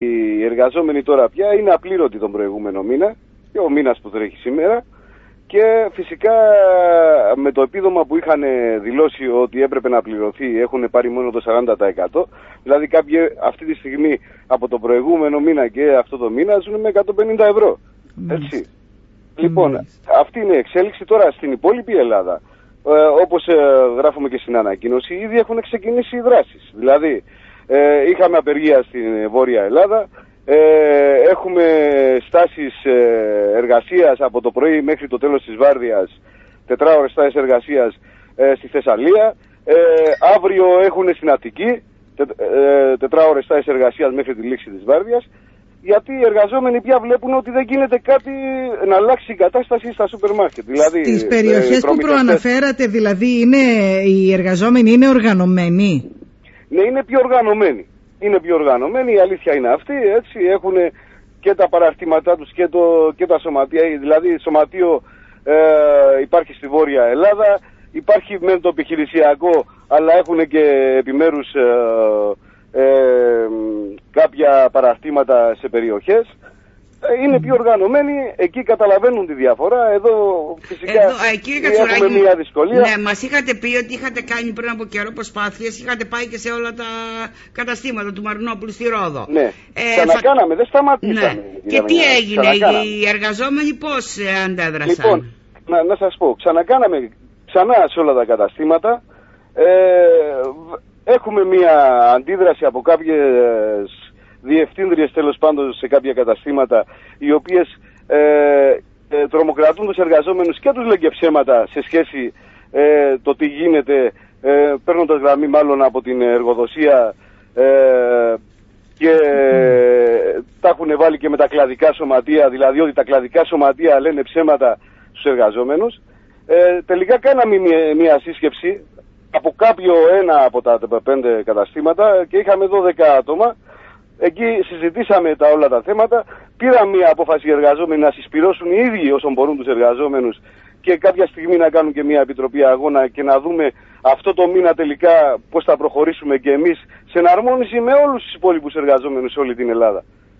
Οι εργαζόμενοι τώρα πια είναι απλήρωτοι τον προηγούμενο μήνα και ο μήνας που τρέχει σήμερα και φυσικά με το επίδομα που είχαν δηλώσει ότι έπρεπε να πληρωθεί έχουν πάρει μόνο το 40%. Δηλαδή κάποιοι αυτή τη στιγμή από το προηγούμενο μήνα και αυτό το μήνα ζουν με 150 ευρώ. Έτσι. Λοιπόν, αυτή είναι η εξέλιξη τώρα στην υπόλοιπη Ελλάδα. Ε, όπως ε, γράφουμε και στην ανακοίνωση, ήδη έχουν ξεκινήσει οι δράσεις. Δηλαδή, ε, είχαμε απεργία στην Βόρεια Ελλάδα, ε, έχουμε στάσεις ε, εργασίας από το πρωί μέχρι το τέλος της βάρδιας, τετράωρες στάσεις εργασίας ε, στη Θεσσαλία. Ε, αύριο έχουν στην Αττική, τε, ε, τετράωρες στάσεις εργασίας μέχρι τη λήξη της βάρδιας. Γιατί οι εργαζόμενοι πια βλέπουν ότι δεν γίνεται κάτι να αλλάξει η κατάσταση στα σούπερ μάρκετ. Δηλαδή, Στις περιοχές που προαναφέρατε, δηλαδή, είναι, οι εργαζόμενοι είναι οργανωμένοι; Ναι, είναι πιο οργανωμένοι. Είναι πιο οργανωμένοι, η αλήθεια είναι αυτή, έτσι, έχουν και τα παραρτήματά τους και, το, και τα σωματεία, δηλαδή σωματείο ε, υπάρχει στη Βόρεια Ελλάδα, υπάρχει με το επιχειρησιακό, αλλά έχουν και επιμέρους ε, ε, κάποια παραρτήματα σε περιοχές. Ε, είναι πιο οργανωμένοι, εκεί καταλαβαίνουν τη διαφορά. Εδώ φυσικά Εδώ, εκεί, έχουμε Κατσουράκη, μια δυσκολία. Ναι, μας είχατε πει ότι είχατε κάνει πριν από καιρό προσπάθειες, είχατε πάει και σε όλα τα καταστήματα του Μαρινόπουλου στη Ρόδο. Ναι, Ε, ξανακάναμε, δεν σταματήσαμε. Ναι. κυρία Και τι Μενιάδη, έγινε, ξανακάναμε. οι εργαζόμενοι πώς αντέδρασαν; Λοιπόν, να, να σας πω, ξανακάναμε ξανά σε όλα τα καταστήματα. Ε, β- έχουμε μια αντίδραση από κάποιες διευθύντριες τέλος πάντων σε κάποια καταστήματα οι οποίες ε, ε, τρομοκρατούν τους εργαζόμενους και τους λένε και ψέματα σε σχέση ε, το τι γίνεται ε, παίρνοντας γραμμή μάλλον από την εργοδοσία ε, και τα έχουν βάλει και με τα κλαδικά σωματεία, δηλαδή ότι τα κλαδικά σωματεία λένε ψέματα στους εργαζόμενους. Ε, τελικά κάναμε μια, μια σύσκεψη από κάποιο ένα από τα πέντε καταστήματα και είχαμε 12 άτομα. Εκεί συζητήσαμε τα όλα τα θέματα. Πήραμε μια απόφαση οι εργαζόμενοι να συσπηρώσουν οι ίδιοι όσων μπορούν τους εργαζόμενους και κάποια στιγμή να κάνουν και μια επιτροπή αγώνα και να δούμε αυτό το μήνα τελικά πώς θα προχωρήσουμε και εμείς σε εναρμόνιση με όλους τους υπόλοιπους εργαζόμενους σε όλη την Ελλάδα.